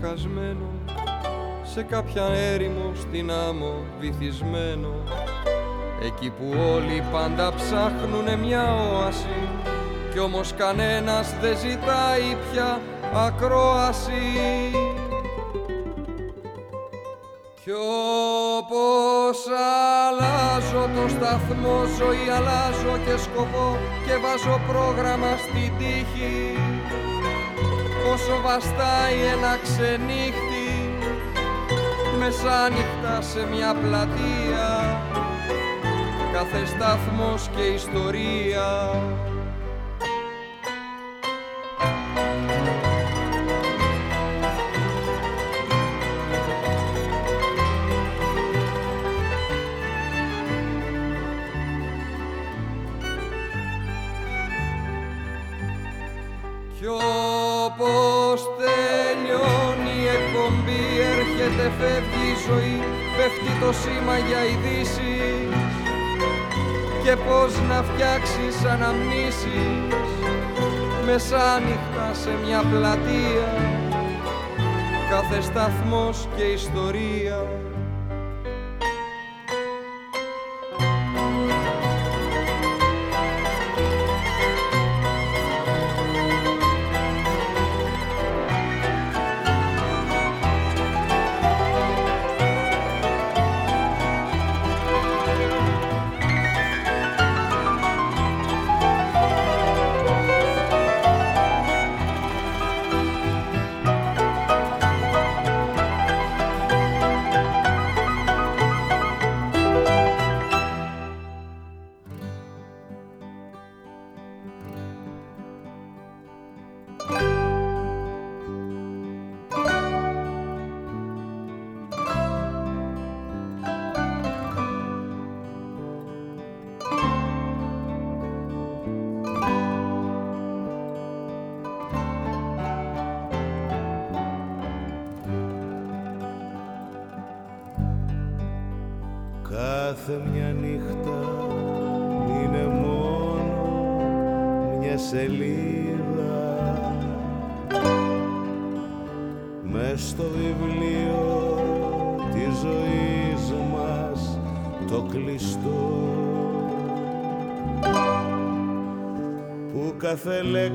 Ξεχασμένο σε κάποια έρημο στην άμμο βυθισμένο. Εκεί που όλοι πάντα ψάχνουνε μια όαση κι όμως κανένας δεν ζητάει πια ακρόαση. Κι όπως αλλάζω το σταθμό ζωή αλλάζω και σκοπό και βάζω πρόγραμμα στη τύχη όσο βαστάει ένα ξενύχτη μεσάνυχτα σε μια πλατεία κάθε σταθμός και ιστορία και πώς να φτιάξεις αναμνήσεις μεσάνυχτα σε μια πλατεία κάθε σταθμός και ιστορία ήθελε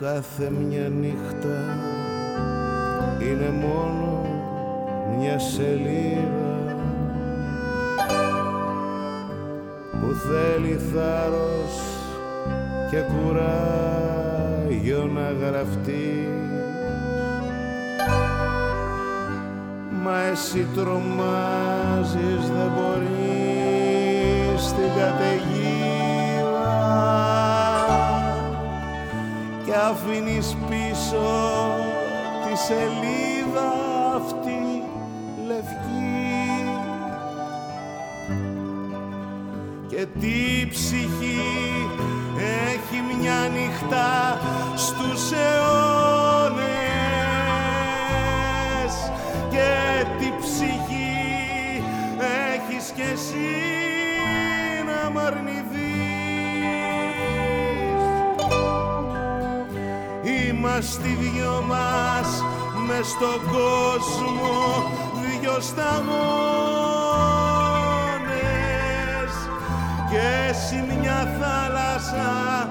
κάθε μια νύχτα είναι μόνο μια σελίδα που θέλει θάρρος και κουράγιο να γραφτεί. Μα εσύ τρομάζεις δεν μπορείς στην καταιγίδα αφήνεις πίσω τη σελίδα. είμαστε δυο μας μες στον κόσμο δυο σταμόνες. Και εσύ μια θάλασσα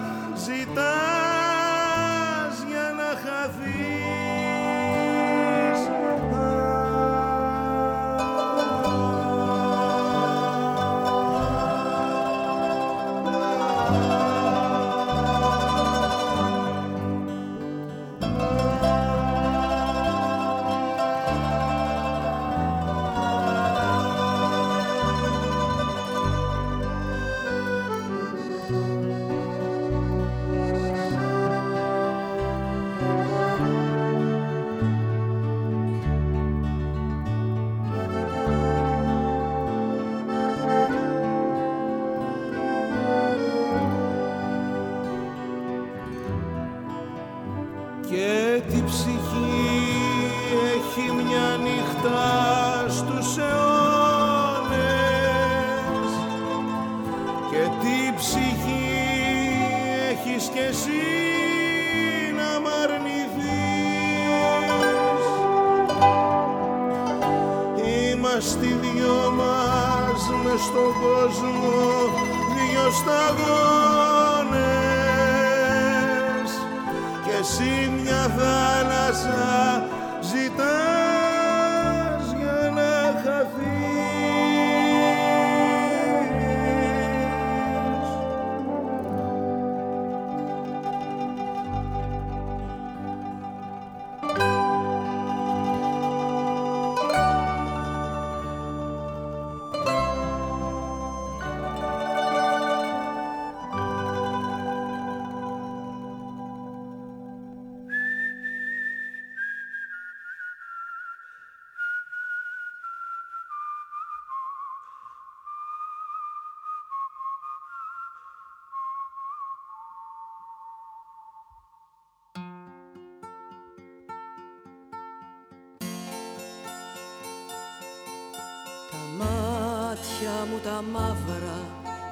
μου τα μαύρα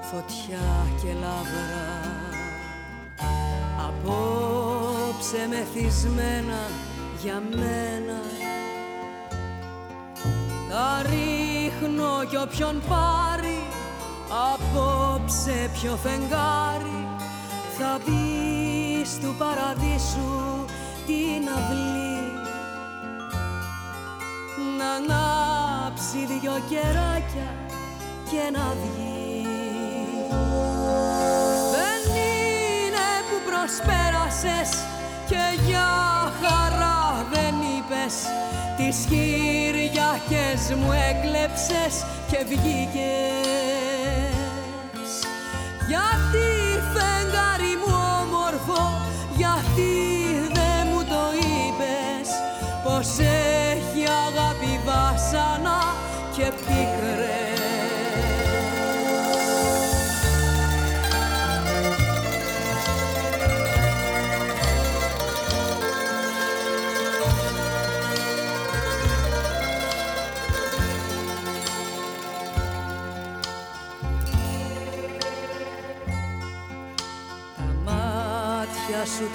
φωτιά και λάβρα. Απόψε μεθυσμένα για μένα. Τα ρίχνω κι όποιον πάρει Απόψε ποιο φεγγάρι. Θα μπει του παραδείσου την αυλή. Να ανάψει δυο κεράκια και να βγει. Δεν είναι που προσπέρασες και για χαρά δεν είπες. Τις Κυριακές μου έκλεψες και βγήκες. Γιατί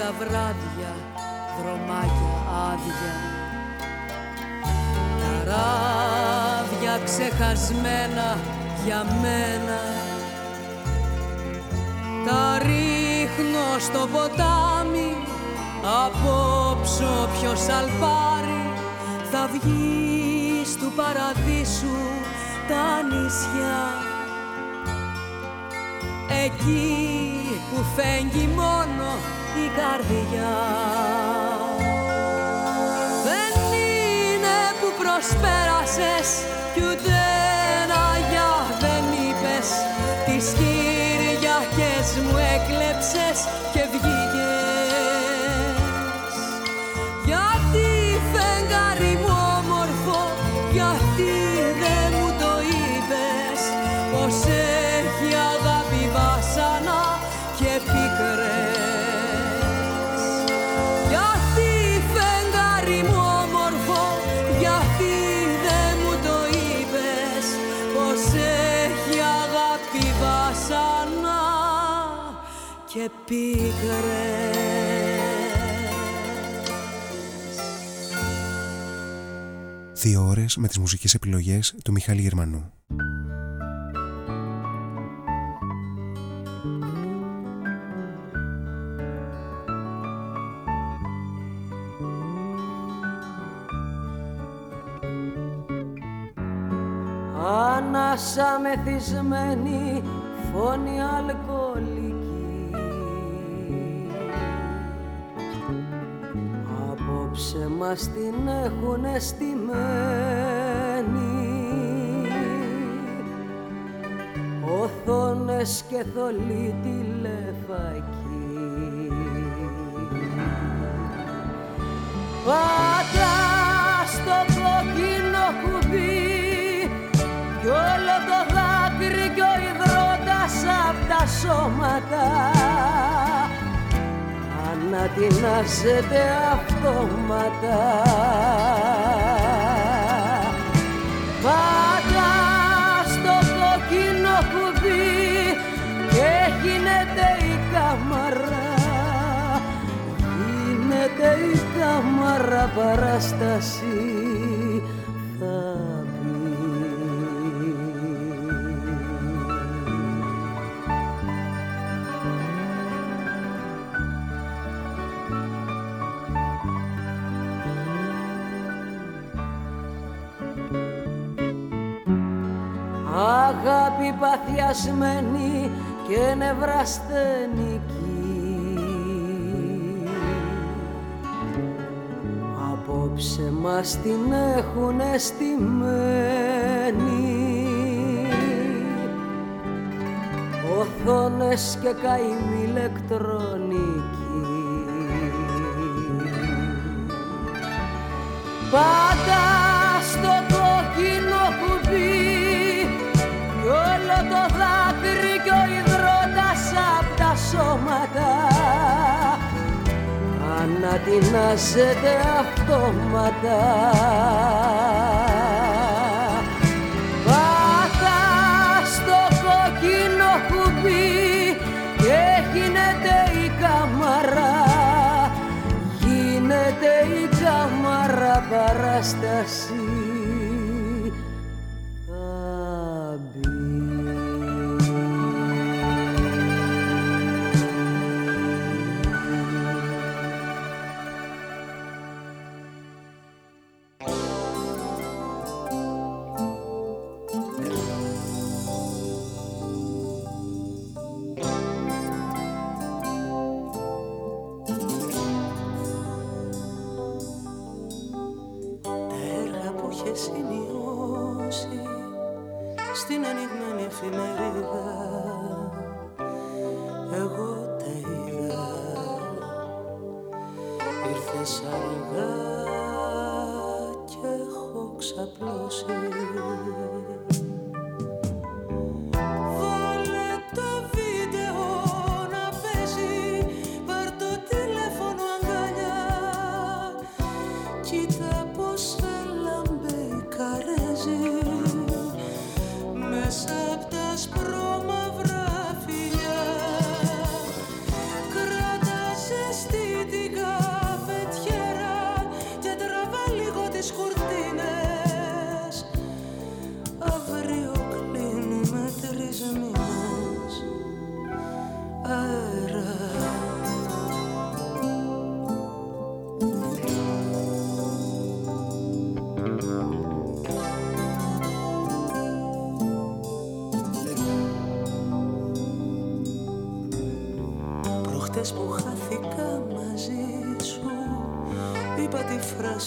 τα βράδια δρομάκια άδεια. Τα ράδια ξεχασμένα για μένα. Τα ρίχνω στο ποτάμι απόψω ποιος αλπάρι θα βγει του παραδείσου τα νησιά. Εκεί που φέγγει μόνο η καρδιά. Δεν είναι που προσπέρασες κι ούτε ένα γεια δεν είπες. Τις Κυριακές μου έκλεψες και πίκρες Δύο ώρες με τις μουσικές επιλογές του Μιχάλη Γερμανού. Ανάσα μεθυσμένη φωνή αλκοολική μας την έχουνε στημένη Οθόνες και θολή τηλεφακή. Πάτα στο κόκκινο κουμπί κι όλο το δάκρυ κι ο υδρότας απ' τα σώματα. Ανατινάζεται αυτόματα Πάτα στο κόκκινο κουμπί και γίνεται η κάμαρα. Γίνεται η κάμαρα παράσταση παθιασμένη και νευρασθενική Απόψε μας την έχουνε στημένη Οθόνες και καημή ηλεκτρονική. Πάντα τεινάζεται αυτόματα. Πάτα στο κοκκινό κουμπί και γίνεται η καμαρά γίνεται η καμαρά παράσταση. 不是。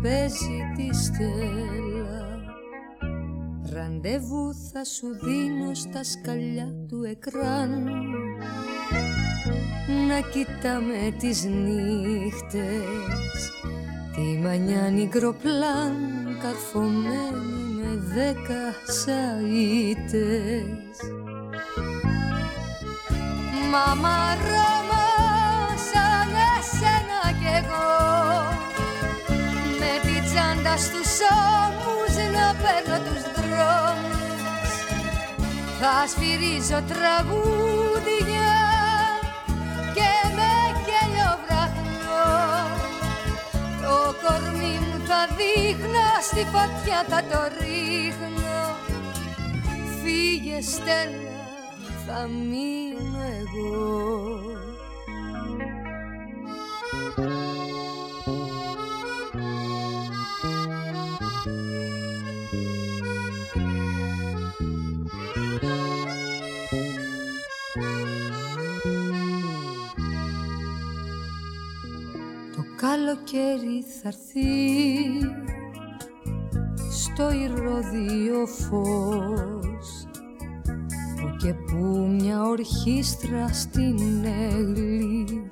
Μελίνα θα παίζει τη στέλα Ραντεβού θα σου δίνω στα σκαλιά του εκράν. Να κοιτάμε τις νύχτες Τη μανιά νικροπλάν καρφωμένη με δέκα σαΐτες. Μάμα την τσάντα στους ώμους να παίρνω τους δρόμους. Θα σφυρίζω τραγούδια και με γέλιο βραχνό. Το κορμί μου θα δείχνω στη φωτιά θα το ρίχνω. Φύγε Στέλλα θα μείνω εγώ καλοκαίρι θα στο ηρωδίο φως. Και που μια ορχήστρα στην έγλη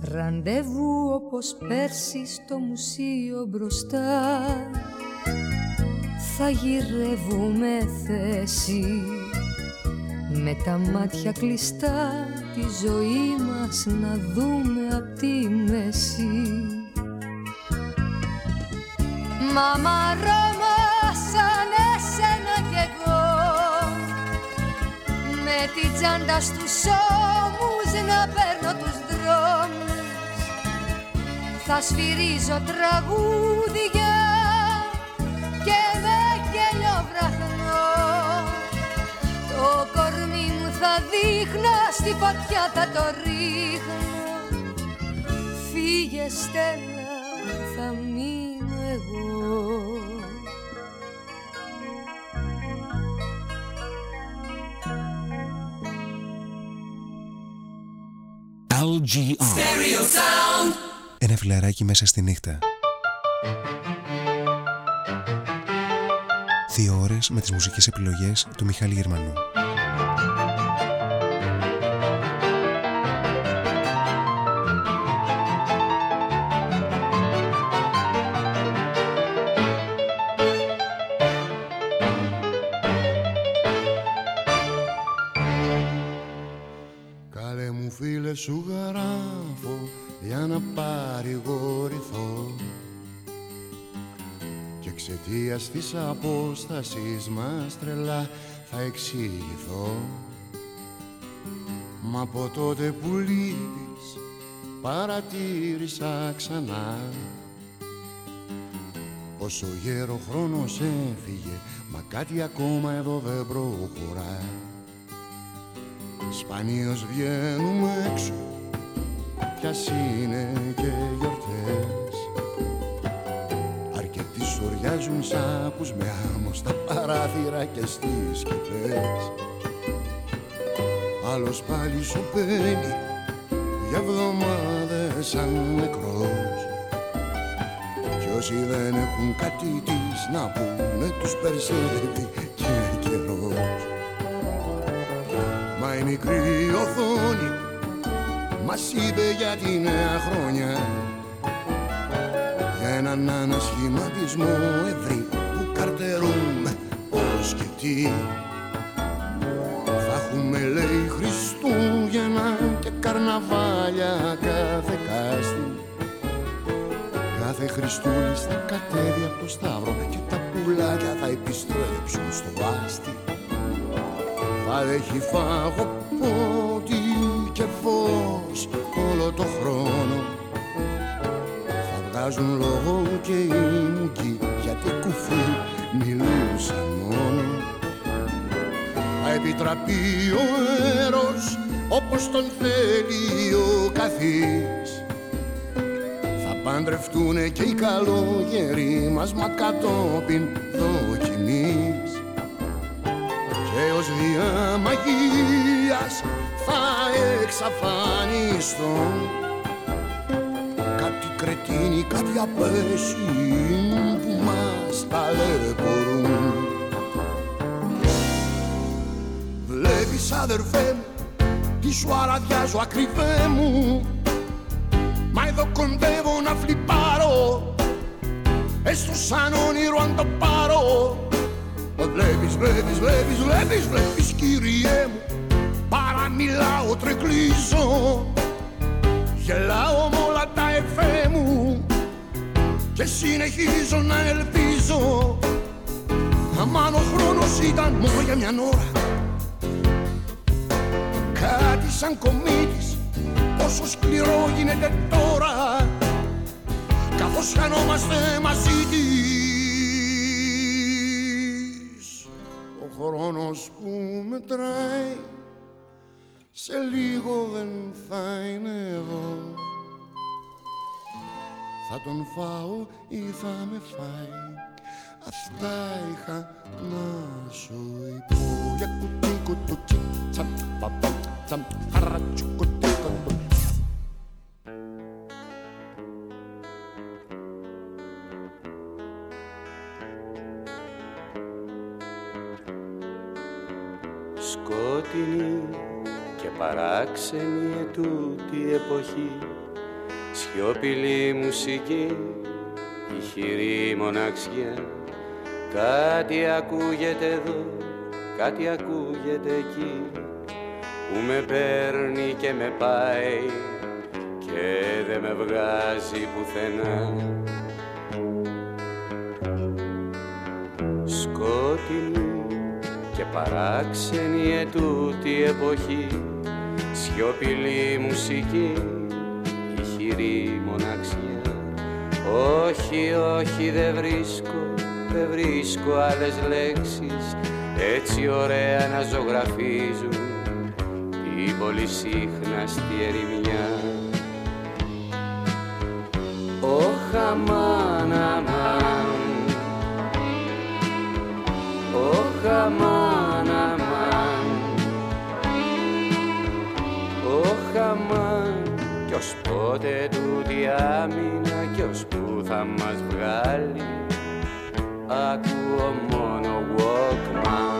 Ραντεβού όπως πέρσι στο μουσείο μπροστά. Θα γυρεύουμε θέση Με τα μάτια κλειστά τη ζωή μας να δούμε απ' τη μέση. Μαμά Ρώμα σαν εσένα κι εγώ την τσάντα στους ώμους να παίρνω τους δρόμους. Θα σφυρίζω τραγούδια θα δείχνω στη φωτιά θα το ρίχνω φύγε Στέλλα θα μείνω εγώ LGR. Ένα φιλαράκι μέσα στη νύχτα. Δύο ώρες με τις μουσικές επιλογές του Μιχάλη Γερμανού. Εξαιτία της απόστασης μας τρελά θα εξηγηθώ. Μα από τότε που λείπεις παρατήρησα ξανά. Όσο γέρο χρόνος έφυγε Μα κάτι ακόμα εδώ δεν προχωράει Σπανίως βγαίνουμε έξω Κι είναι και γιορτές Αρκετοί σοριάζουν σάπους με άμμο Στα παράθυρα και στις σκεπές Άλλος πάλι σου παίρνει Για εβδομάδες σαν νεκρός. Κι όσοι δεν έχουν κάτι της να πούνε Τους περισσεύει και καιρός. Η μικρή οθόνη μας είπε για τη νέα χρόνια για έναν ανασχηματισμό ευρύ που καρτερούμε πώς και τι θα έχουμε λέει Χριστούγεννα και καρναβάλια κάθε κάστη. Κάθε Χριστούλης θα κατέβει από το Σταύρο και τα πουλάκια θα επιστρέψουν στο άστι. Θα έχει φάγο πότι και φως όλο το χρόνο θα βγάζουν λόγο και οι μουκοί γιατί κουφού μιλούσαν μόνο θα επιτραπεί ο έρος όπως τον θέλει ο καθής. Θα παντρευτούνε και οι καλόγεροι μας μα κατόπιν δοκιμής. Και ως δια μαγείας θα εξαφανιστώ κάτι κρετίνοι, κάτι απέσιοι που μας ταλαιπωρούν. Βλέπεις αδερφέ μου τι σου αραδιάζω ακριβέ μου. Μα εδώ κοντεύω να φλιπάρω Έστω σαν όνειρο αν το πάρω. Βλέπεις, βλέπεις, βλέπεις, βλέπεις, βλέπεις Κύριέ μου Παραμιλάω, τρεκλίζω Γελάω με όλα τα εφέ μου Και συνεχίζω να ελπίζω. Αμάν ο χρόνος ήταν μόνο για μια ώρα. Κάτι σαν κομίτης Πόσο σκληρό γίνεται τώρα. Καθώς χανόμαστε μαζί της χρόνος που μετράει σε λίγο δεν θα είναι εδώ. Θα τον φάω ή θα με φάει. Αυτά είχα να σου πω. Για κουτί κουτούτσι τσαμ παπα τσαμ χαρατσουκουτί σκοτεινή και παράξενη ετούτη εποχή. Σιωπηλή μουσική, ηχηρή μοναξιά. Κάτι ακούγεται εδώ, κάτι ακούγεται εκεί. Που με παίρνει και με πάει και δεν με βγάζει πουθενά. Σκοτεινή και παράξενη ετούτη εποχή σιωπηλή μουσική ηχηρή μοναξιά. Όχι, όχι δεν βρίσκω δεν βρίσκω άλλες λέξεις. Έτσι ωραία να ζωγραφίζουν την πολυσύχναστη ερημιά Oh, αμάν, αμάν Oh, αμάν, αμάν ως πότε τούτη άμυνα Κι ως που θα μας βγάλει Ακούω μόνο Walkman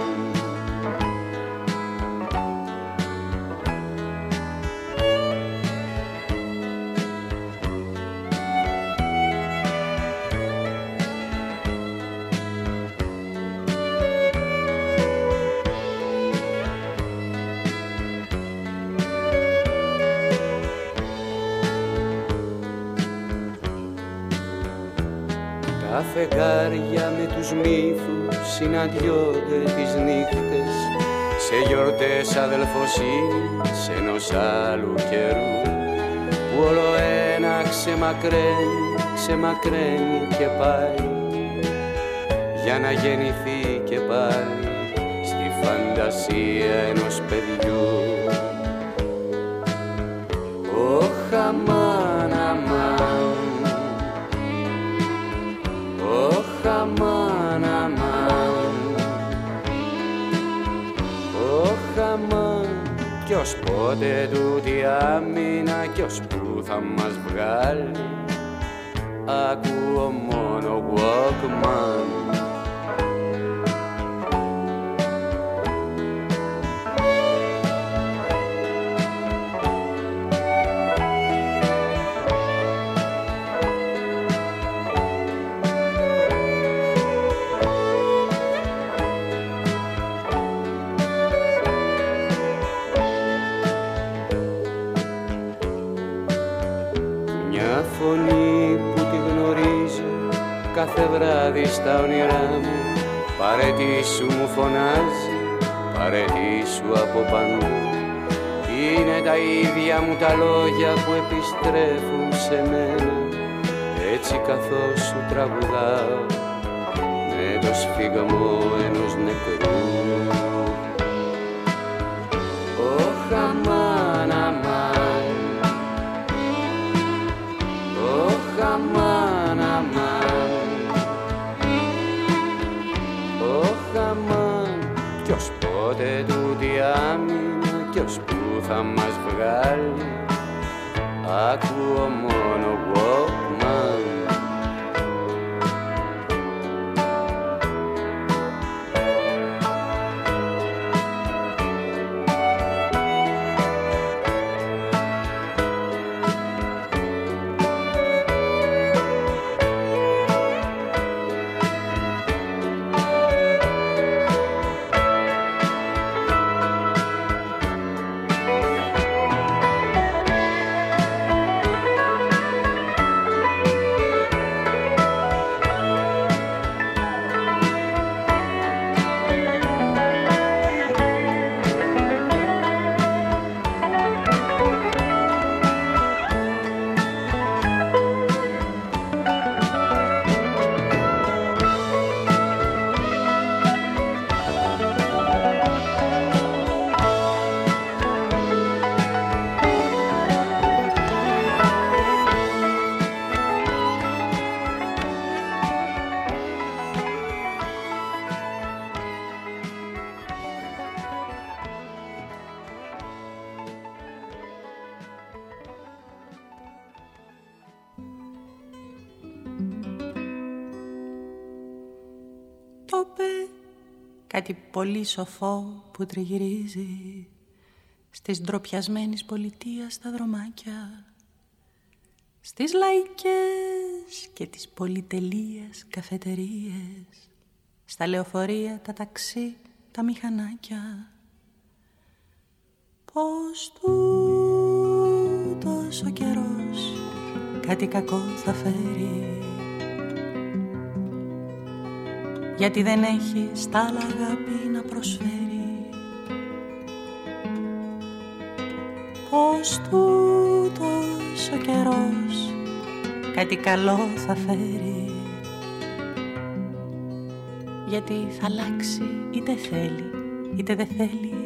φεγγάρια με τους μύθους συναντιόνται τις νύχτες σε γιορτές αδελφοσύνης ενός άλλου καιρού που όλο ένα ξεμακραίνει, ξεμακραίνει και πάει για να γεννηθεί και πάλι στη φαντασία ενός παιδιού. Πότε τούτη άμυνα Κι ως που θα μας βγάλει Ακούω μόνο Walkman κάθε βράδυ στα όνειρά μου. Παρετήσου μου φωνάζει, παρετήσου από πανού Είναι τα ίδια μου τα λόγια που επιστρέφουν σε μένα. Έτσι καθώς σου τραγουδάω με το σφίγγαμο ενός νεκρού πότε τούτη άμυνα Κι ως που θα μας βγάλει. Ακούω μόνο πολύ σοφό που τριγυρίζει στις ντροπιασμένης πολιτείας τα δρομάκια στις λαϊκές και τις πολυτελείες καφετερίες στα λεωφορεία, τα ταξί, τα μηχανάκια. Πως τούτος ο καιρός κάτι κακό θα φέρει γιατί δεν έχεις στάλα αγάπη να προσφέρεις. Πως τούτος ο καιρός κάτι καλό θα φέρει. Γιατί θα αλλάξει είτε θέλει είτε δεν θέλει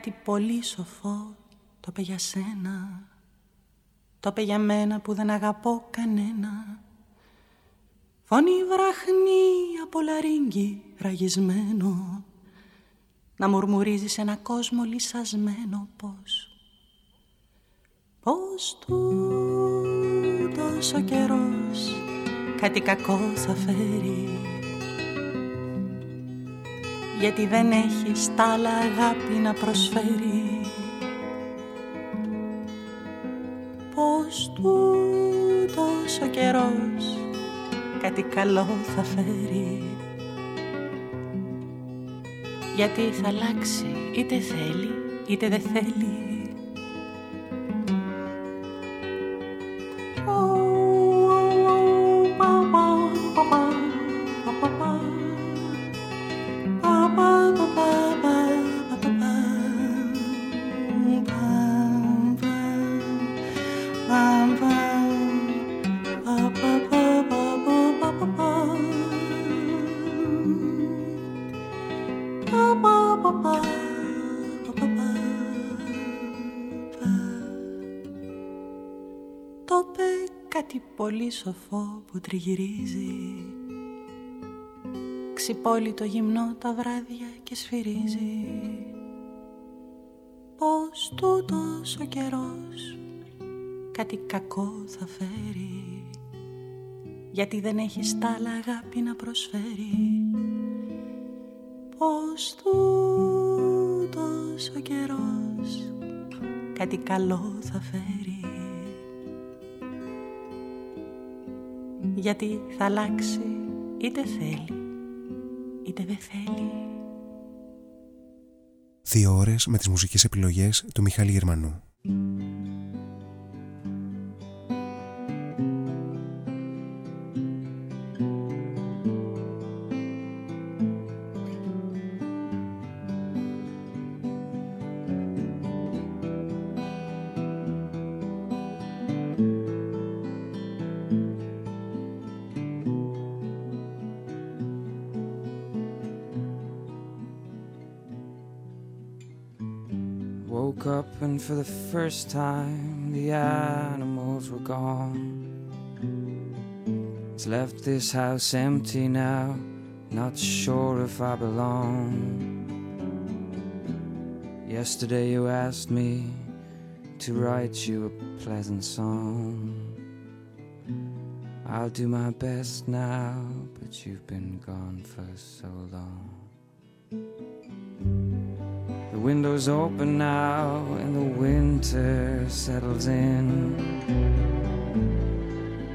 κάτι πολύ σοφό. Το είπε για σένα. Το είπε για μένα που δεν αγαπώ κανένα. Φωνή βραχνή από λαρίγκι ραγισμένο. Να μουρμουρίζεις σε ένα κόσμο λυσασμένο πως Πως τούτος ο καιρός κάτι κακό θα φέρει γιατί δεν έχεις τ' άλλα αγάπη να προσφέρει. Πως τούτος ο καιρός κάτι καλό θα φέρει. Γιατί θα αλλάξει είτε θέλει είτε δεν θέλει πολύ σοφό που τριγυρίζει. Ξυπόλυτο γυμνό τα βράδια και σφυρίζει. Πως τούτος ο καιρός κάτι κακό θα φέρει. Γιατί δεν έχει στάλα αγάπη να προσφέρει. Πως τούτος ο καιρός κάτι καλό θα φέρει γιατί θα αλλάξει είτε θέλει είτε δεν θέλει. Δύο ώρες με τις μουσικές επιλογές του Μιχάλη Γερμανού. For the first time the animals were gone. It's left this house empty now, not sure if I belong. Yesterday you asked me to write you a pleasant song. I'll do my best now, but you've been gone for so long. Windows open now and the winter settles in.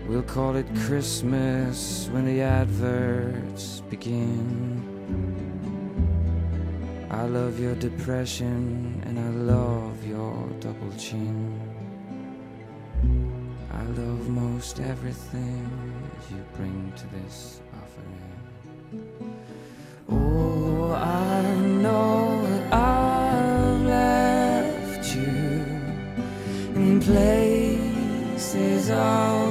We'll call it Christmas when the adverts begin. I love your depression and I love your double chin. I love most everything you bring to this offering. Places. all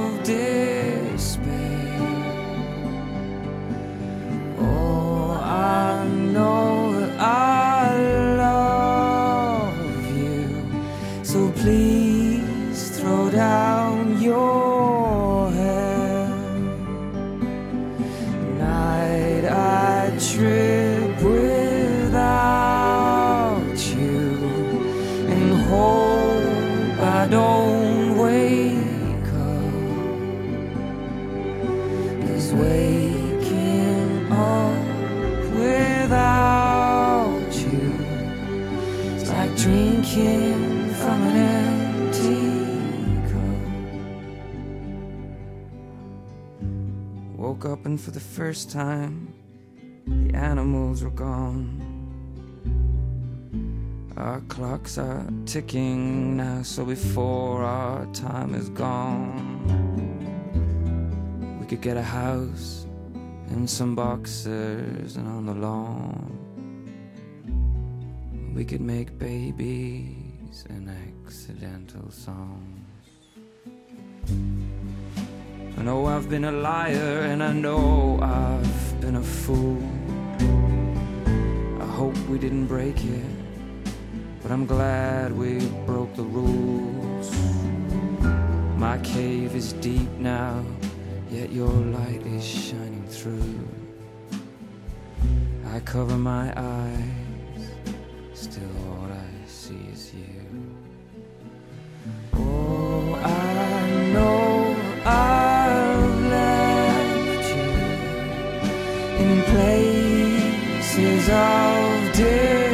drinking from an empty cup. Woke up and for the first time, the animals were gone. Our clocks are ticking now, so before our time is gone, we could get a house and some boxers and on the lawn. We could make babies and accidental songs. I know I've been a liar and I know I've been a fool. I hope we didn't break it but I'm glad we broke the rules. My cave is deep now, yet your light is shining through. I cover my eyes, know I've left you in places of death.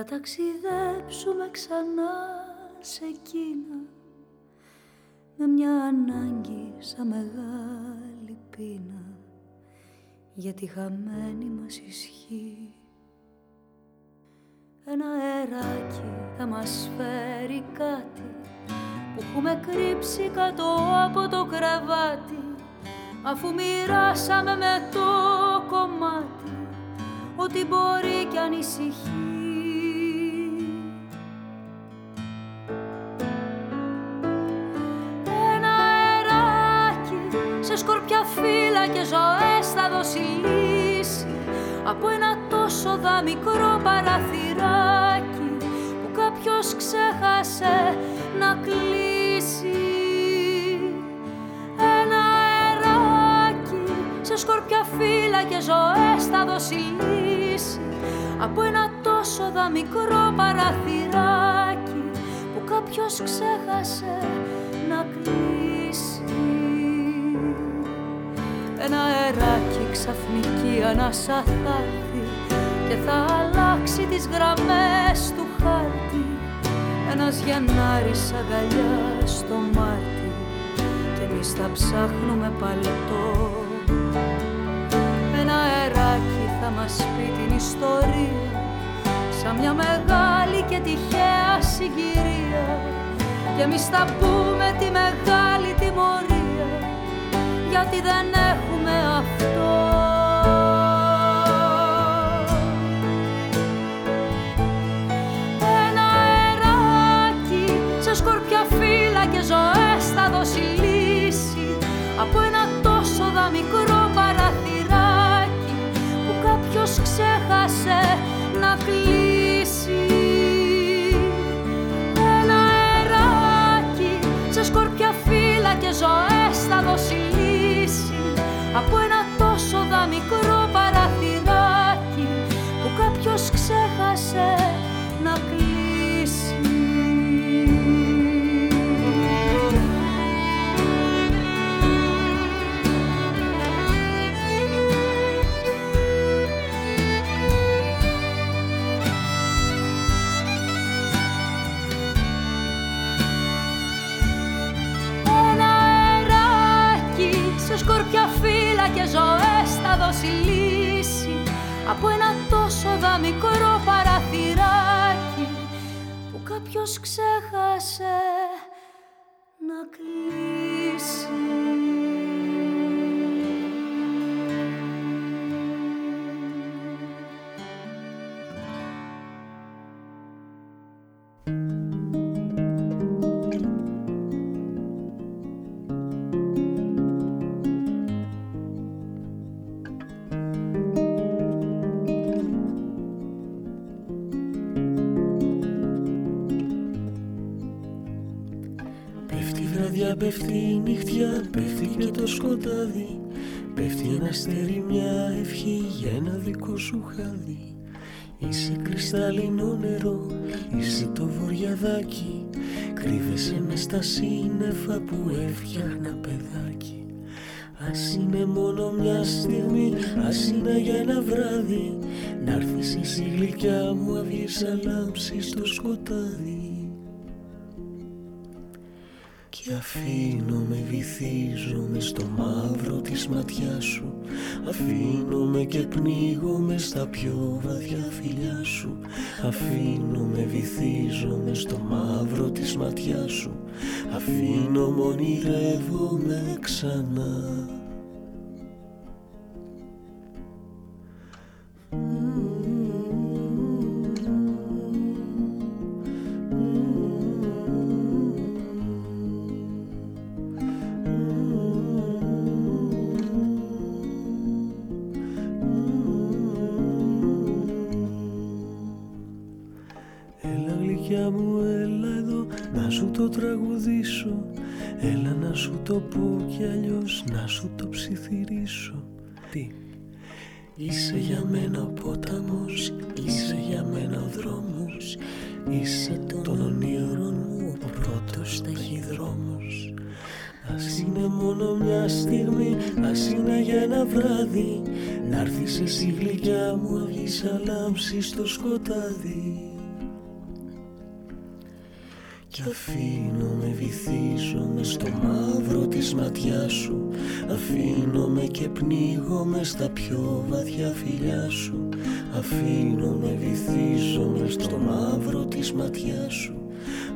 Θα ταξιδέψουμε ξανά σε Κίνα Με μια ανάγκη σαν μεγάλη πείνα Για τη χαμένη μας ισχύ Ένα αεράκι θα μας φέρει κάτι Που έχουμε κρύψει κάτω από το κρεβάτι Αφού μοιράσαμε με το κομμάτι Ό,τι μπορεί κι ανησυχεί φύλλα και ζωές θα δώσει λύση. Από ένα τόσο δα μικρό παραθυράκι Που κάποιος ξέχασε να κλείσει. Ένα αεράκι σε σκορπιά φύλλα και ζωές θα δώσει λύση. Από ένα τόσο δα μικρό παραθυράκι Που κάποιος ξέχασε να κλείσει Ένα αεράκι ξαφνική ανάσα θα έρθει Και θα αλλάξει τις γραμμές του χάρτη. Ένας Γενάρης αγκαλιάς στο Μάρτι Και εμείς θα ψάχνουμε παλαιτό. Ένα αεράκι θα μας πει την ιστορία Σαν μια μεγάλη και τυχαία συγκυρία. Και εμείς θα πούμε τη μεγάλη τιμωρία γιατί δεν έχουμε αυτό. Ένα αεράκι σε σκορπιά φύλλα και ζωές θα δώσει λύση από ένα τόσο δαμικρό παραθυράκι που κάποιος ξέχασε να κλείσει. Ένα αεράκι σε σκορπιά φύλλα και ζωές θα δώσει από ένα τόσο δαμικρό παραθυράκι που κάποιος ξέχασε πέφτει η νύχτια, πέφτει και το σκοτάδι. Πέφτει ένα αστέρι, μια ευχή για ένα δικό σου χάδι. Είσαι κρυσταλλινό νερό, είσαι το βοριαδάκι. Κρύβεσαι μες στα σύννεφα που έφτιαχνα παιδάκι. Ας είναι μόνο μια στιγμή, ας είναι για ένα βράδυ. Να'ρθεις εσύ γλυκιά μου αυγής λάμψη στο σκοτάδι και αφήνομαι, βυθίζομαι στο μαύρο της ματιάς σου. Αφήνομαι και πνίγομαι στα πιο βαθιά φιλιά σου. Αφήνομαι, βυθίζομαι στο μαύρο της ματιάς σου. Αφήνομαι, ονειρεύομαι ξανά βράδυ Να'ρθεις εσύ γλυκιά μου αυγής λάμψη στο σκοτάδι. Κι αφήνομαι, βυθίζομαι στο μαύρο της ματιάς σου. Αφήνομαι και πνίγομαι στα πιο βαθιά φιλιά σου. Αφήνομαι, βυθίζομαι στο μαύρο της ματιάς σου.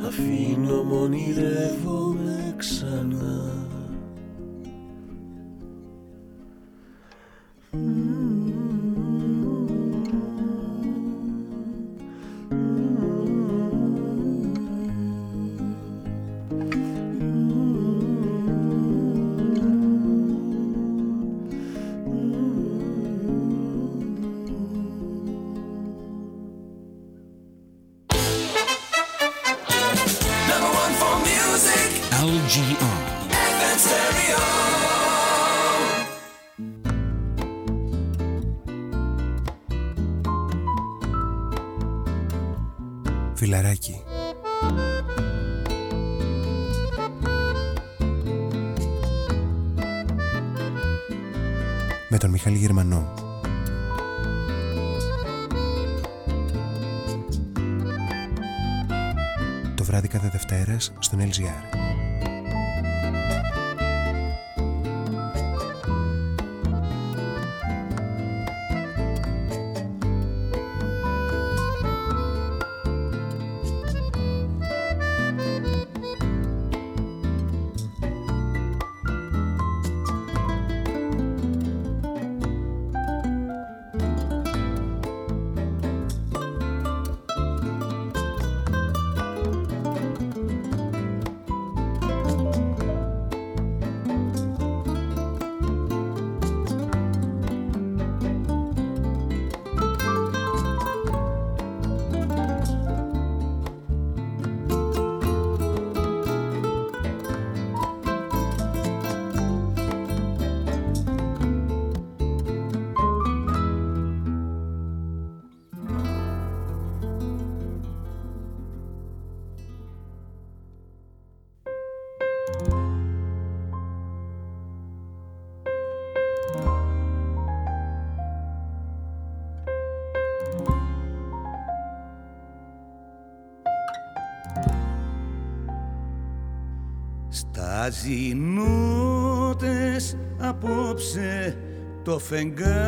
Αφήνομαι, ονειρεύομαι ξανά Mm. Με τον Μιχάλη Γερμανό. Το βράδυ κάθε Δευτέρας στον LGR. Το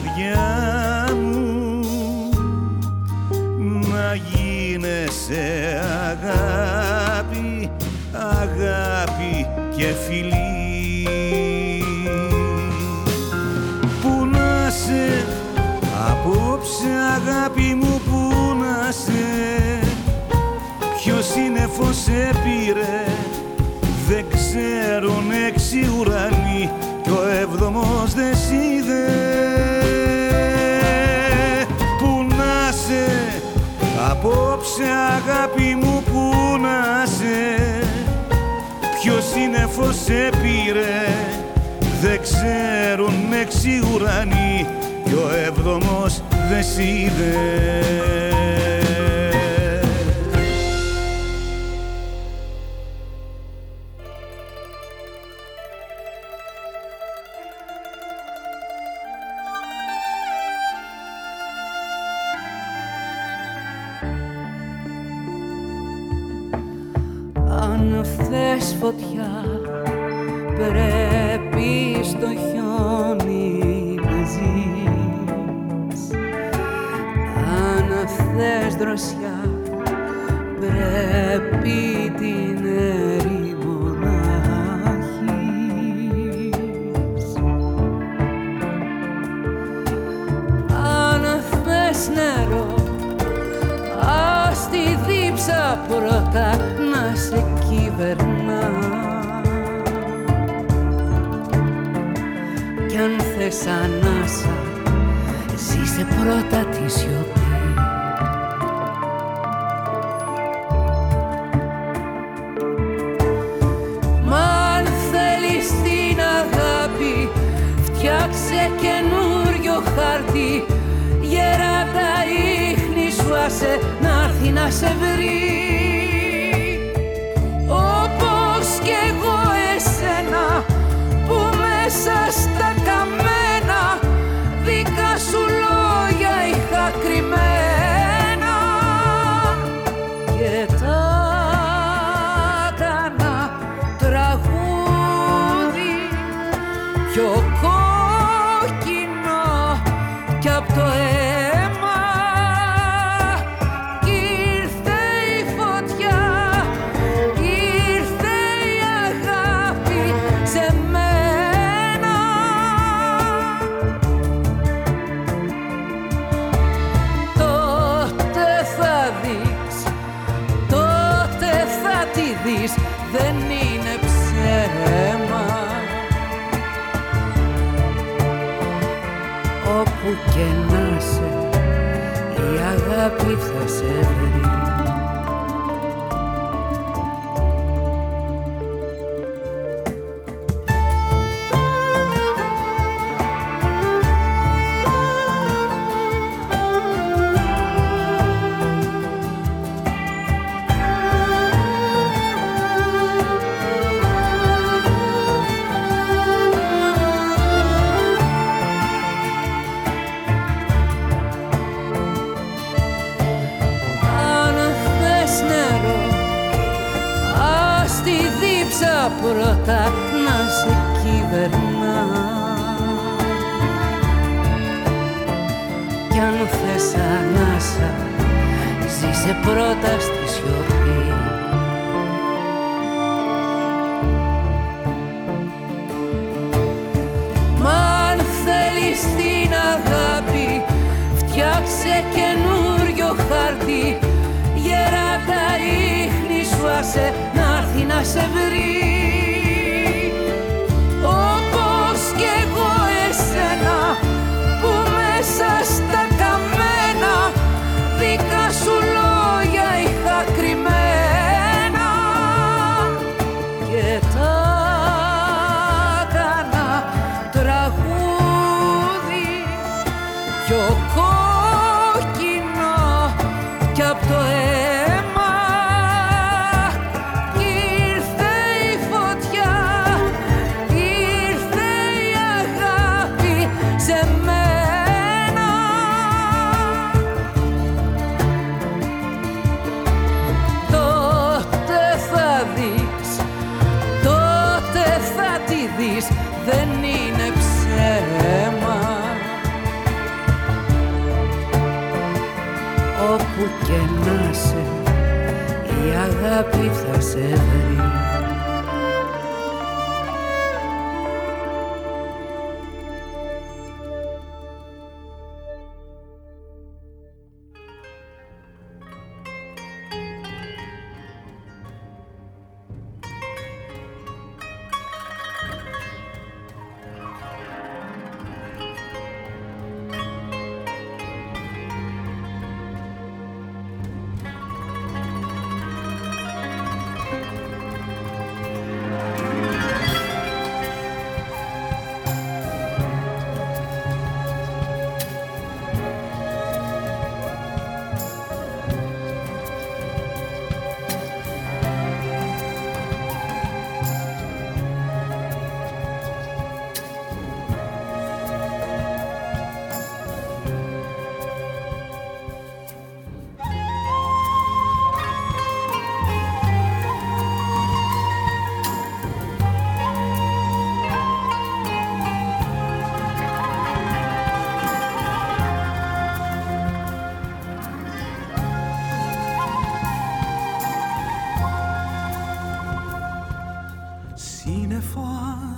καρδιά μου να γίνεσαι αγάπη αγάπη και φιλή. Πού να σε, απόψε αγάπη μου που να σε. Ποιος είναι φως σε πήρε, δεν ξέρουν έξι ουρανοί κι ο έβδομος δεν σίδε απόψε αγάπη μου που να σε. Ποιος είναι φως σε πήρε δεν ξέρουν έξι ουρανοί κι ο έβδομος δεν σίδε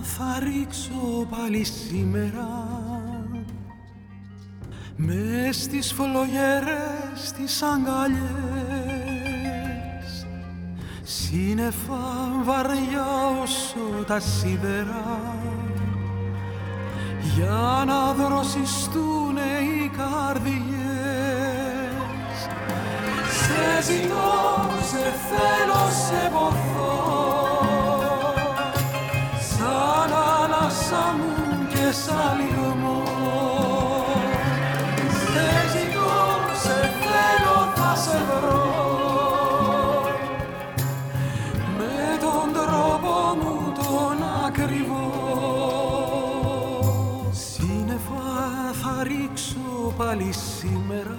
θα ρίξω πάλι σήμερα. Μες στις φλογερές τις αγκαλιές. Σύννεφα βαριά όσο τα σίδερα. Για να δροσιστούν οι καρδιές. Σε ζητώ, σε θέλω, σε ποθώ ανάσα μου και σαν λιγμό Σε ζητώ, σε θέλω, θα σε βρω. Με τον τρόπο μου τον ακριβό Σύννεφα θα ρίξω πάλι σήμερα.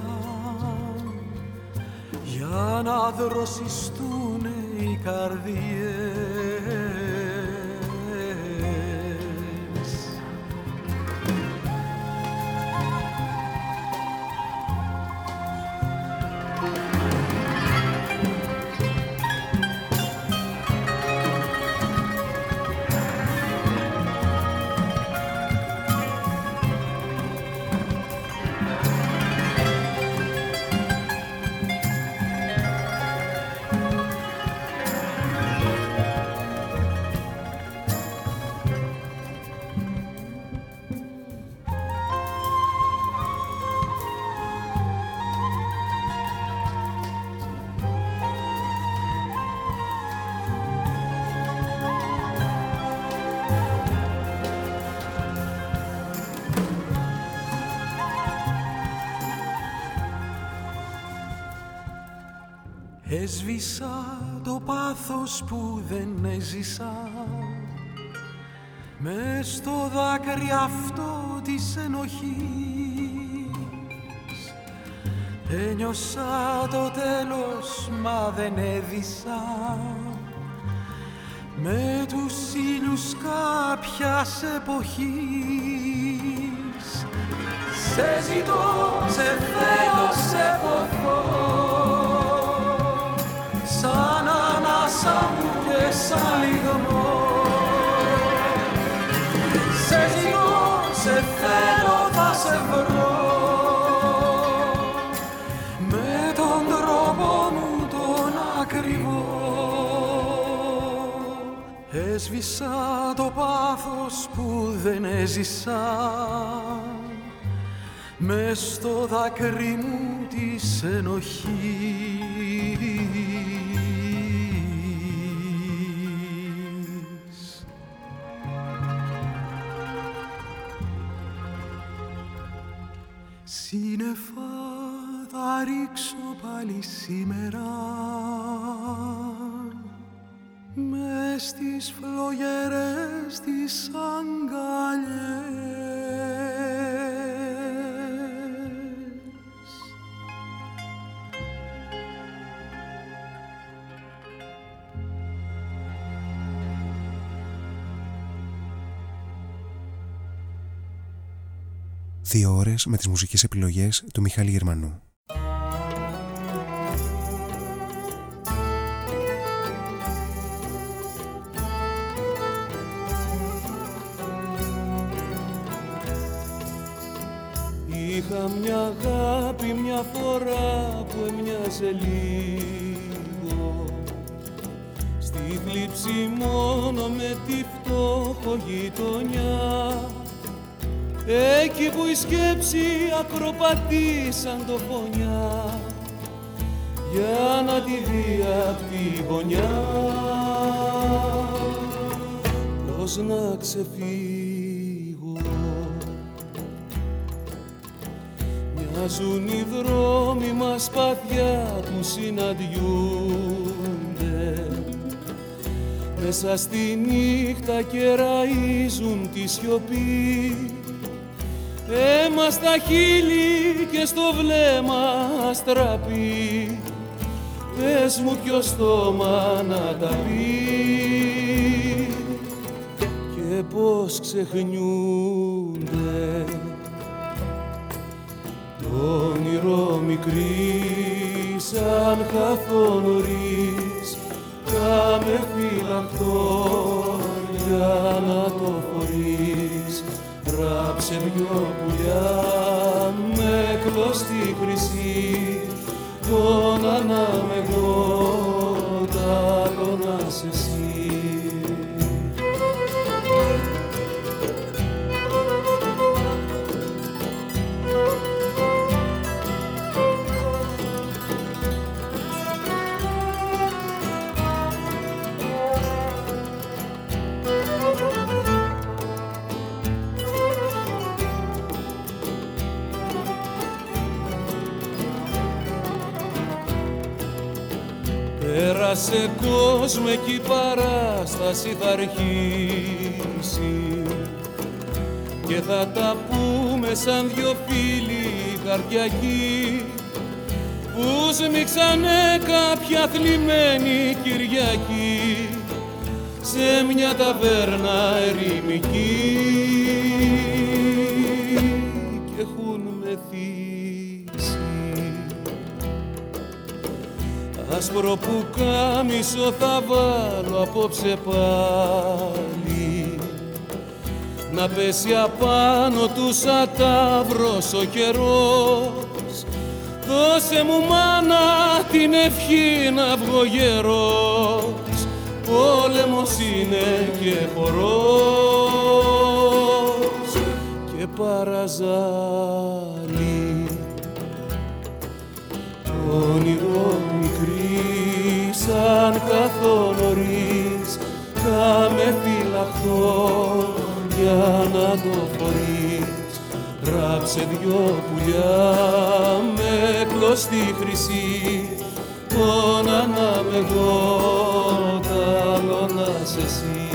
Για να δροσιστούν οι καρδιές πάθος που δεν έζησα. Μες στο δάκρυ αυτό της ενοχής. Ένιωσα το τέλος μα δεν έδισα. Με τους ήλιους κάποιας εποχής. Σε ζητώ, σε θέλω, σε ποθώ σαν λιγμό Σε ζητώ, σε θέλω, θα σε βρω. Με τον τρόπο μου τον ακριβό Έσβησα το πάθος που δεν έζησα. Μες στο δάκρυ μου της ενοχής. Σύννεφα θα ρίξω πάλι σήμερα μες στις φλογερές τις αγκαλιές. Δύο ώρες με τις μουσικές επιλογές του Μιχάλη Γερμανού. Είχα μια αγάπη μια φορά που έμοιαζε λίγο Στη θλίψη μόνο με τη φτώχο γειτονιά Εκεί που η σκέψη ακροπατεί σαν το φωνιά για να τη δει απ' τη γωνιά. Πώς να ξεφύγω. Μοιάζουν οι δρόμοι μας παθιά που συναντιούνται. Μέσα στη νύχτα και ραΐζουν τη σιωπή αίμα στα χείλη και στο βλέμμα αστραπή πες μου ποιος στόμα να τα πει. Και πως ξεχνιούνται το όνειρο μικρής σαν χαθώ νωρίς κάμε φυλακτό για να το φορείς. Ράψε δυο πουλιά Πέρασε κόσμο εκεί η παράσταση θα αρχίσει. Και θα τα πούμε σαν δυο φίλοι καρδιακοί που σμίξανε κάποια θλιμμένη Κυριακή σε μια ταβέρνα ερημική άσπρο που κάμισο θα βάλω απόψε πάλι. Να πέσει απάνω του σαν ταύρος ο καιρός. Δώσε μου μάνα την ευχή να βγω γερός. Πόλεμος είναι και χορός και παραζάλι. Όνειρο μικρή σαν καθό νωρίς κάμε φυλαχτό για να το φορείς ράψε δυο πουλιά με κλωστή χρυσή τον ανάμε εγώ τ' άλλο να σε εσύ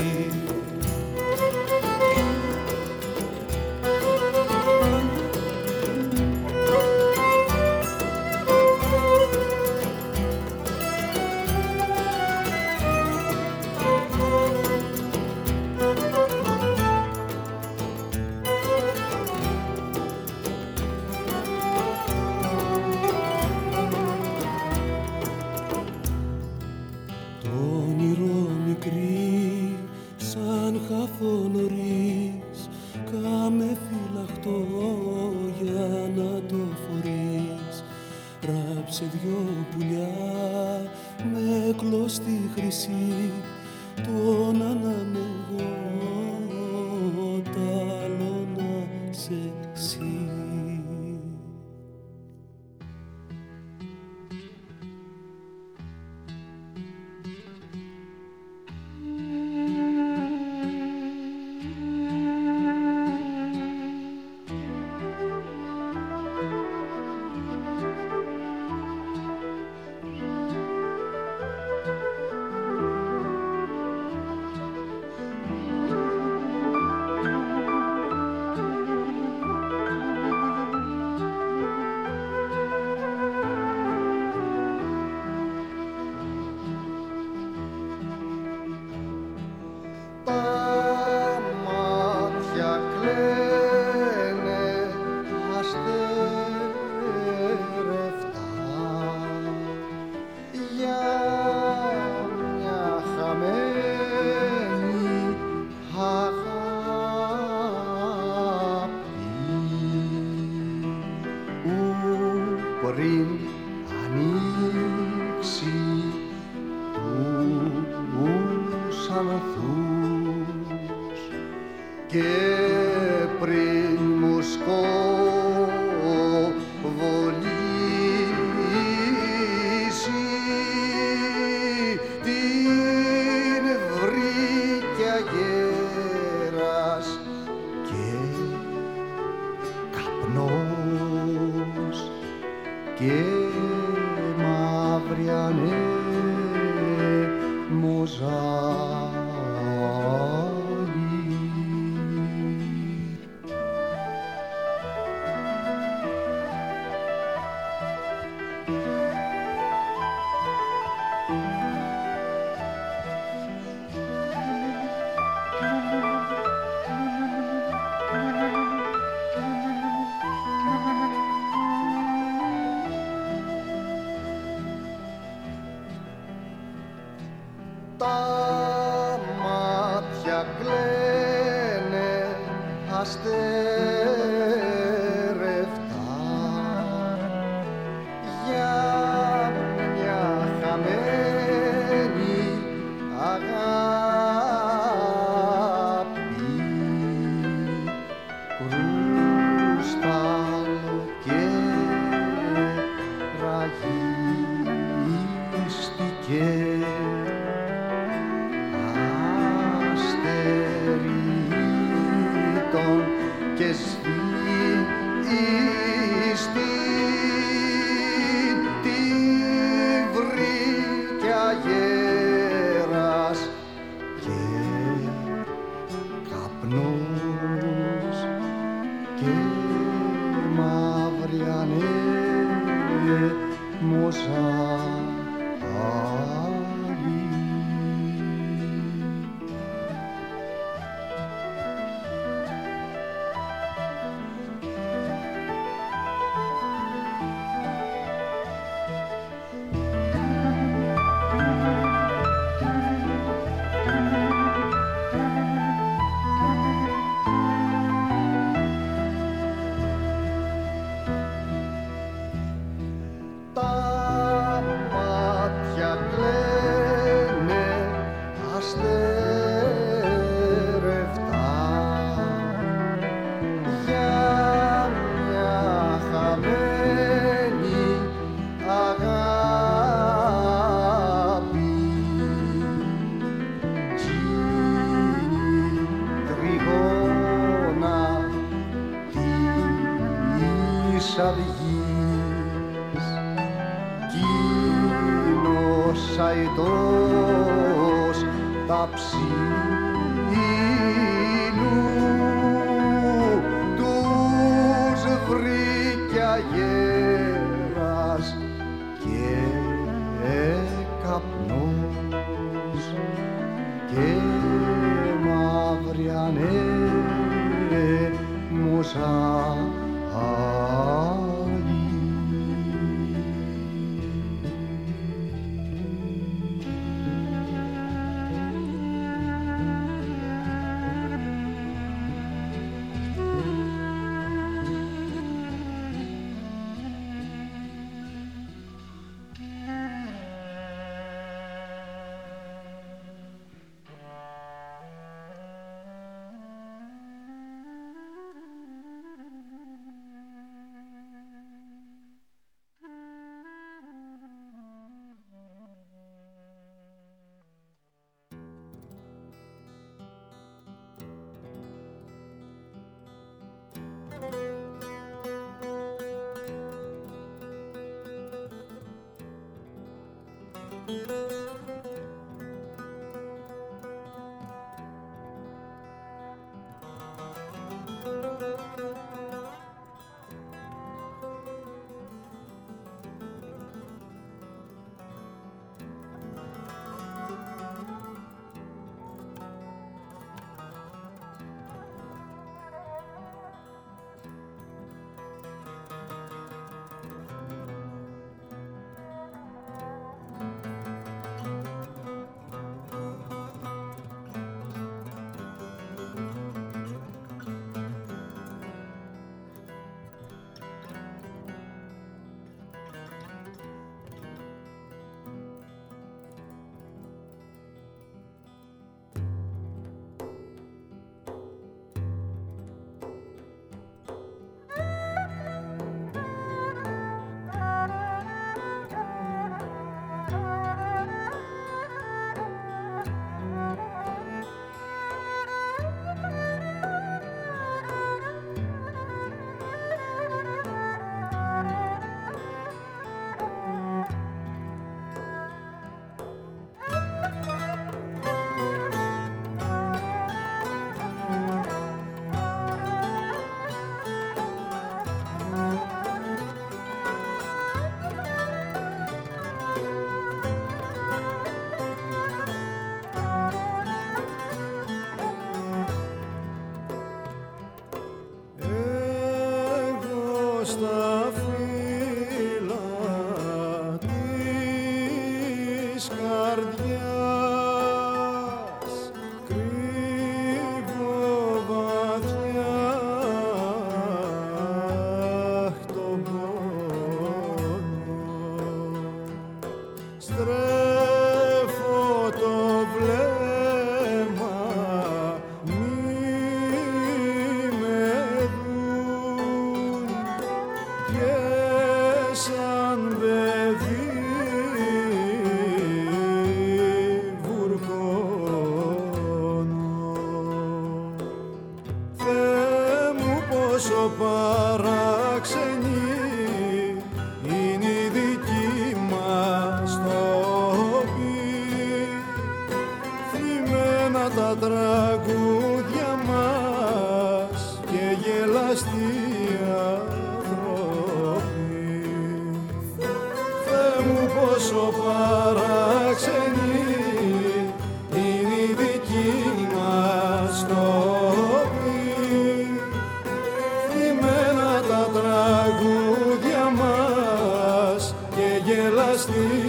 τραγούδια μας και γελαστή.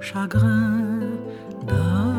chagrin d'un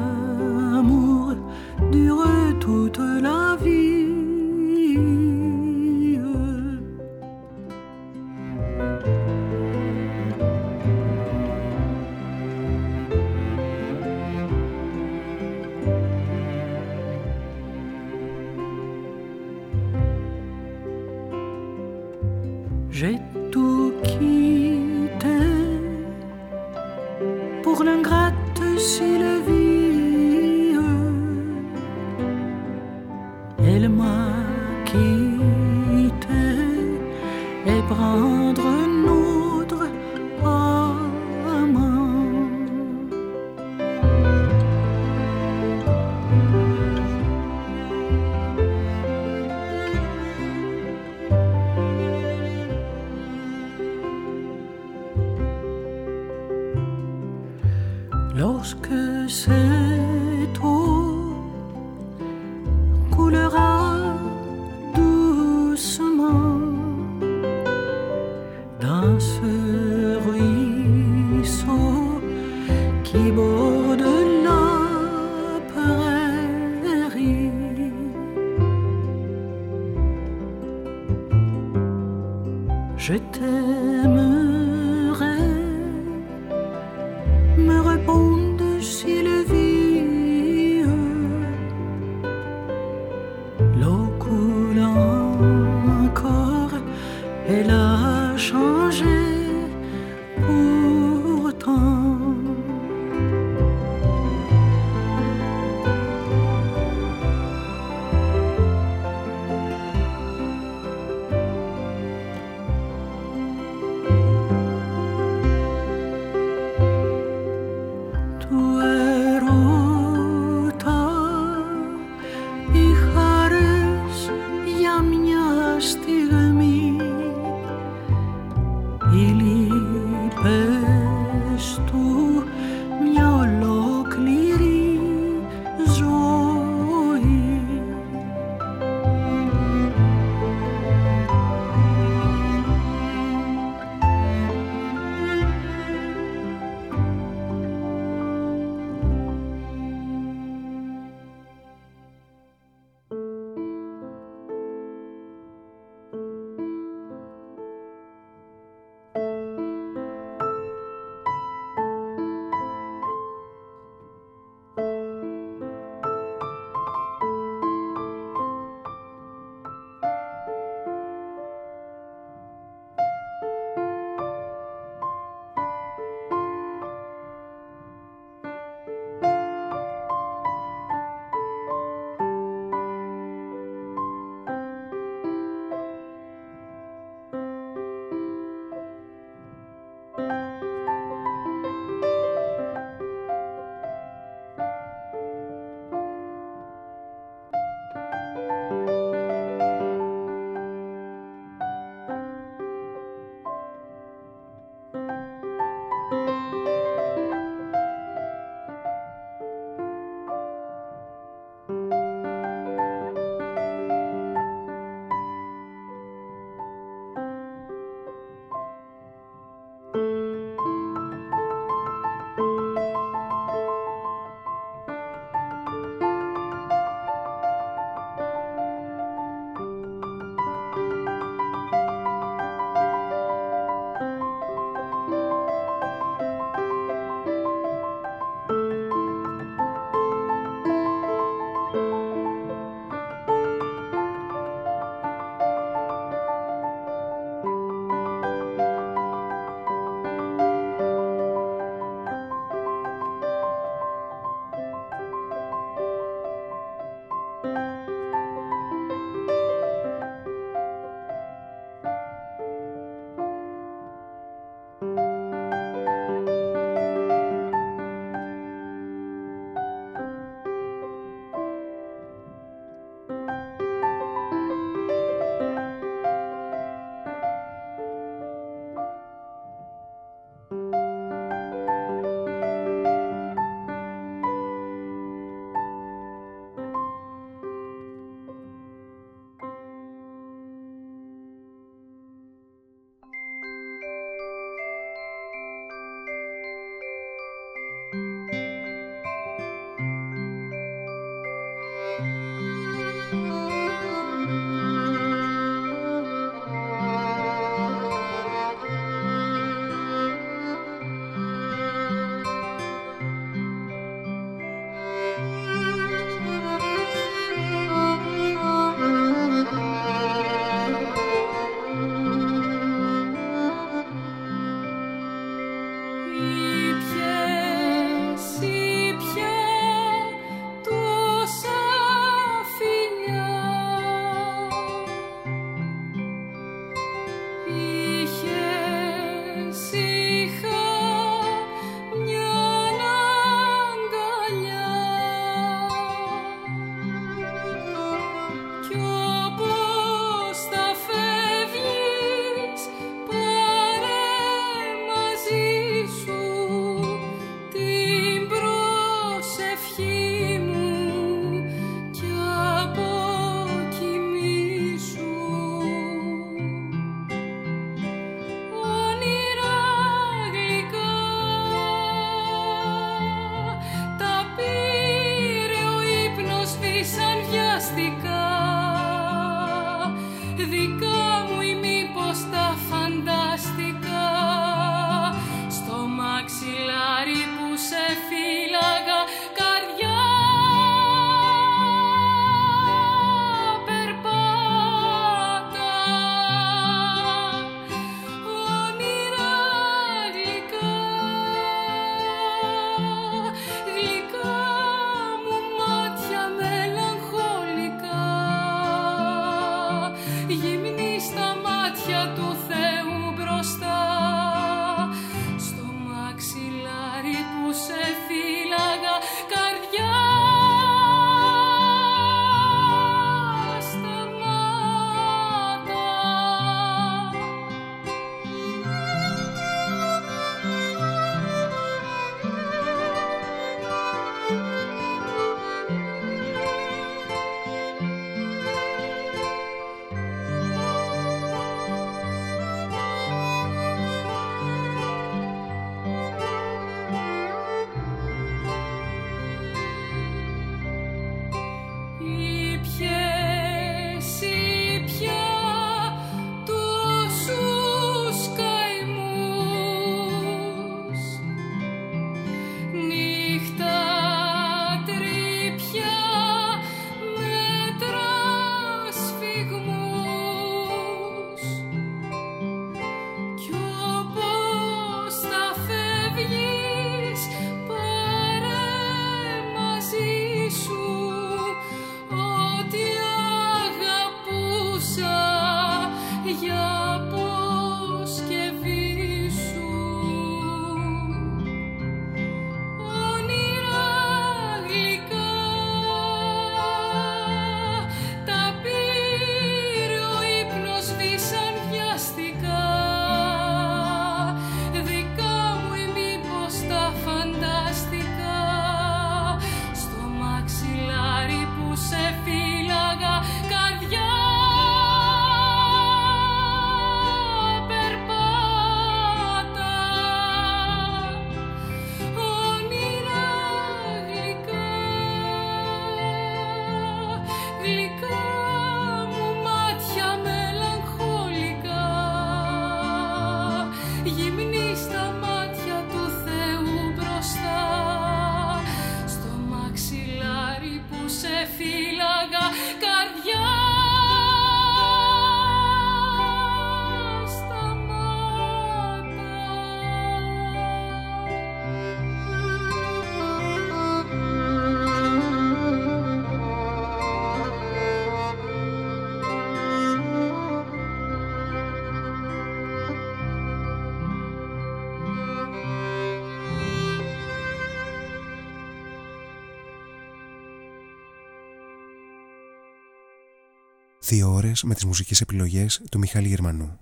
δύο ώρες με τις μουσικές επιλογές του Μιχάλη Γερμανού.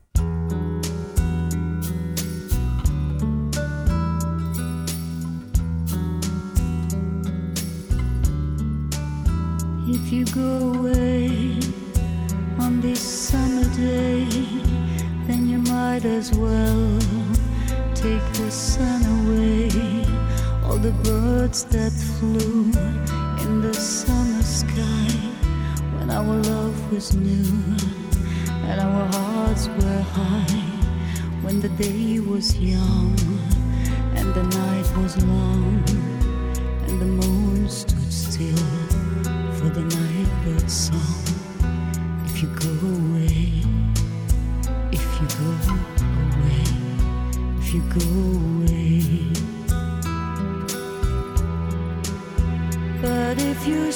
If you go away on this summer day, then you might as well take the sun away. All the birds that flew in the summer sky. and our love was new, and our hearts were high when the day was young, and the night was long, and the moon stood still for the nightbird song. If you go away, if you go away, if you go away, but if you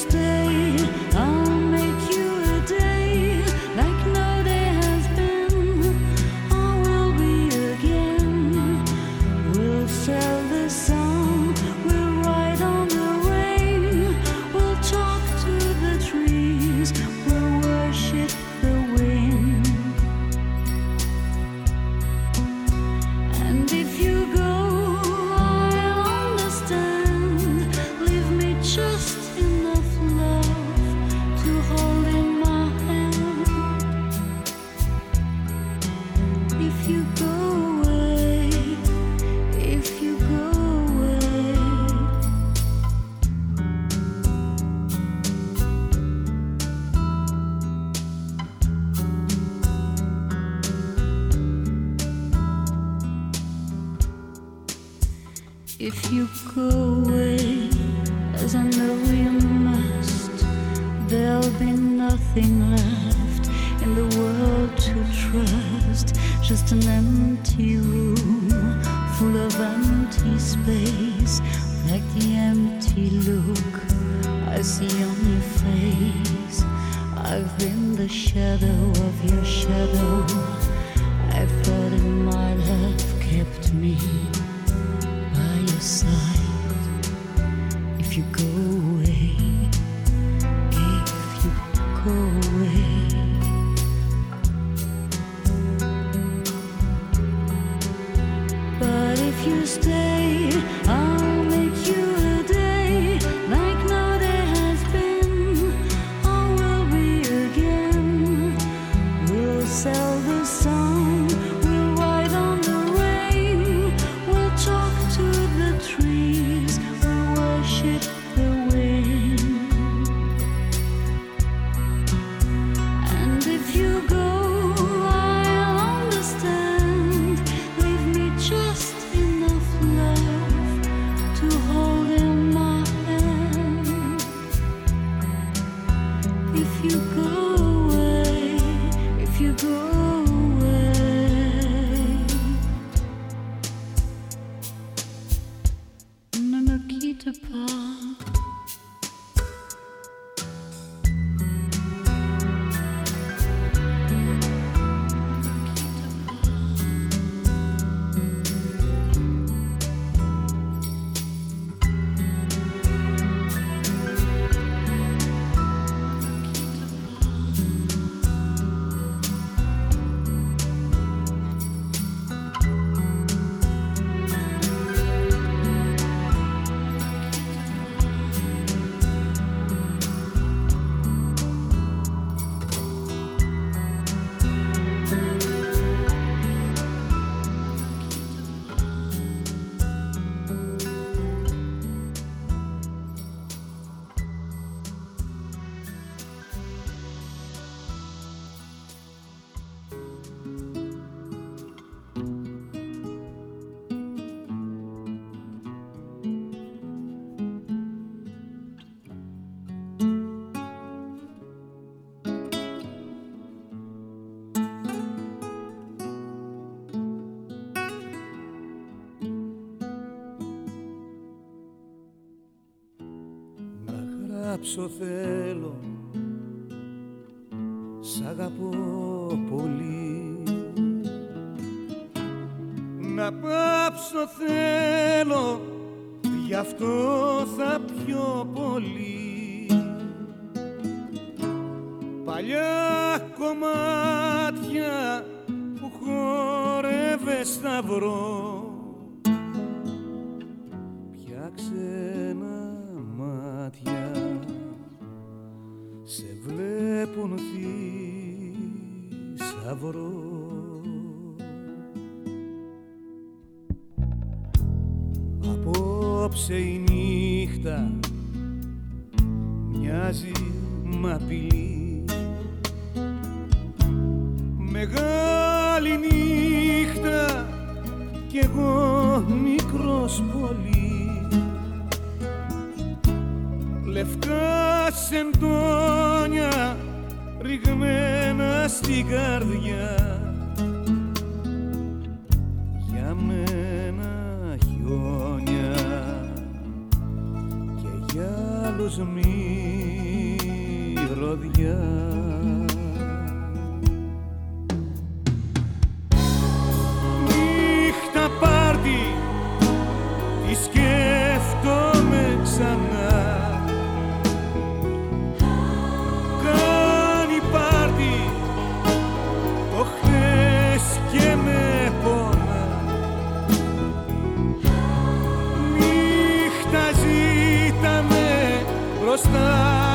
σωθέ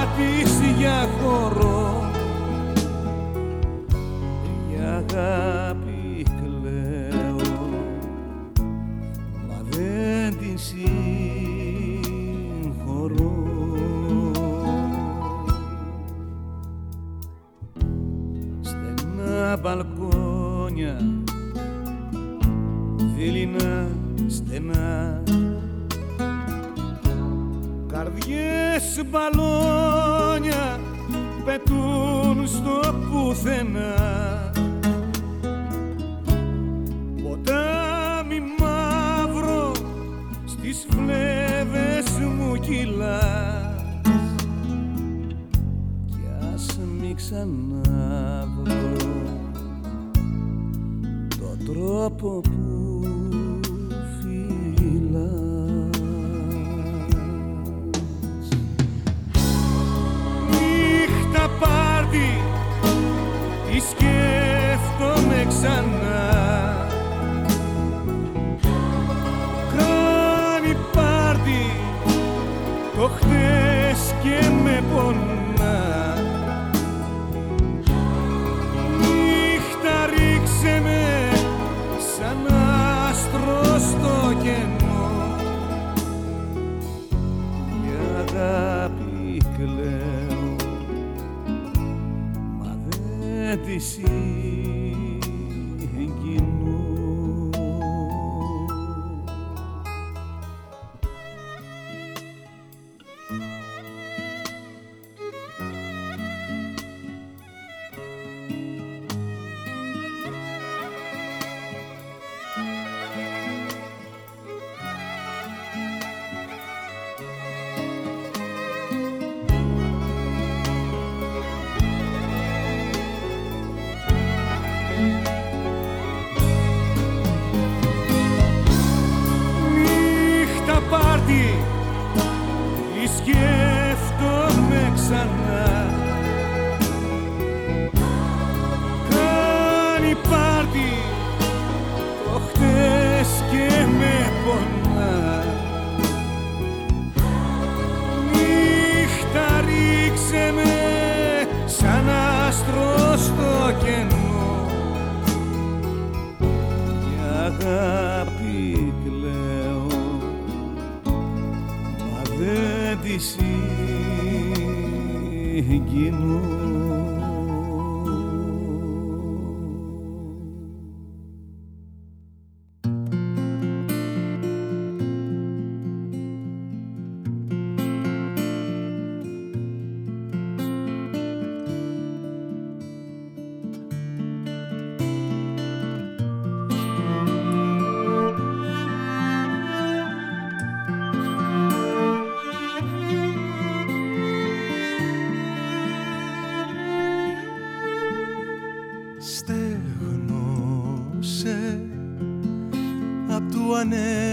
αγαπήσει για χώρο. Για αγάπη κλαίω μα δεν την συγχωρώ. Στενά μπαλκόνια δειλινά στενά. Καρδιές μπαλόνια. πουθενά Ποτάμι μαύρο στις φλέβες μου κυλάς κι ας μη ξαναβρω τον τρόπο που one.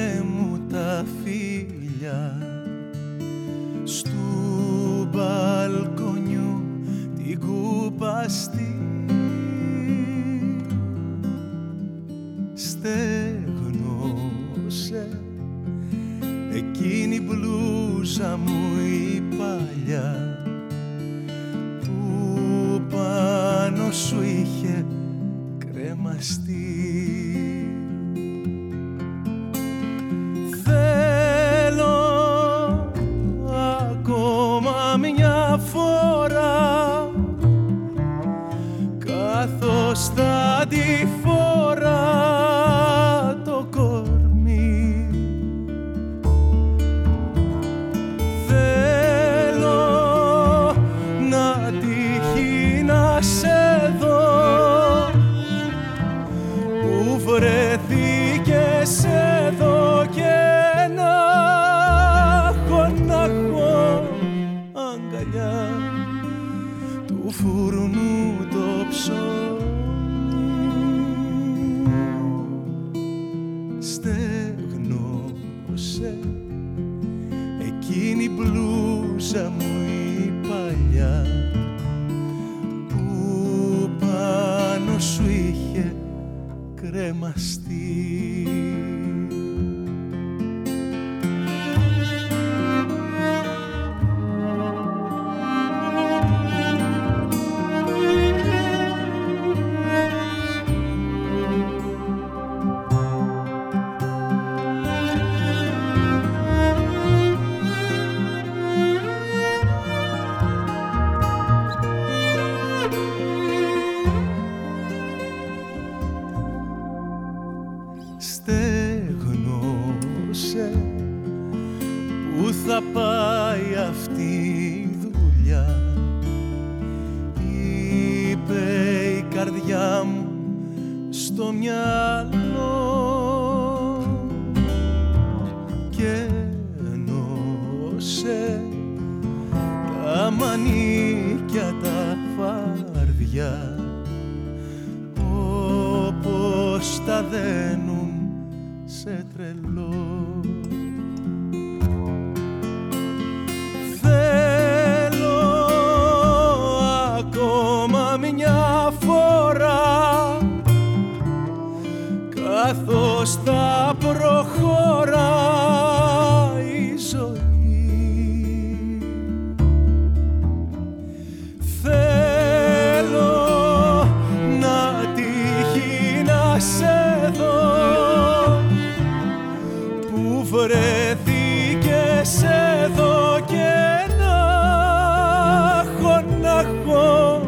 Που βρεθήκες εδώ και να έχω να έχω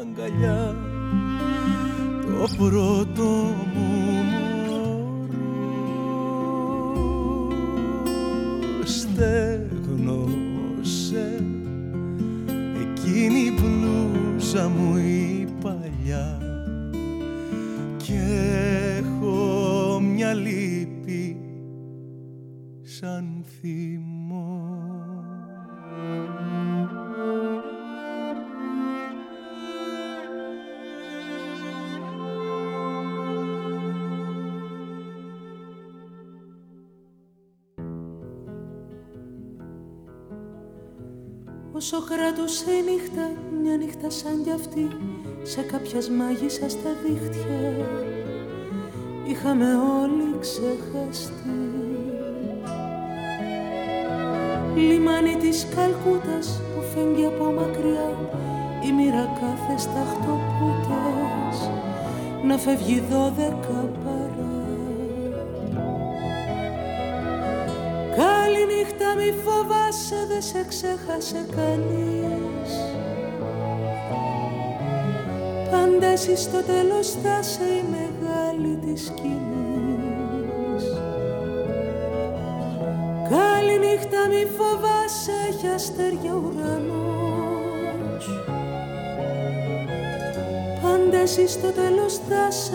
αγκαλιά. Το πρώτο θυμό. Όσο κράτουσε η νύχτα, μια νύχτα σαν κι αυτή Σε κάποιας μάγισσα στα δίχτυα Είχαμε όλοι ξεχαστεί Λιμάνι της Καλκούτας που φεύγει από μακριά. Η μοίρα κάθε σταχτοπούτας Να φεύγει δώδεκα παρά. Καληνύχτα μη φοβάσαι δεν σε ξέχασε κανείς. Πάντα εσύ στο τέλος θα σε η μεγάλη της σκηνής Καληνύχτα μη φοβάσαι έχει αστέρια ουρανός. Πάντα εσύ στο τέλος θα σε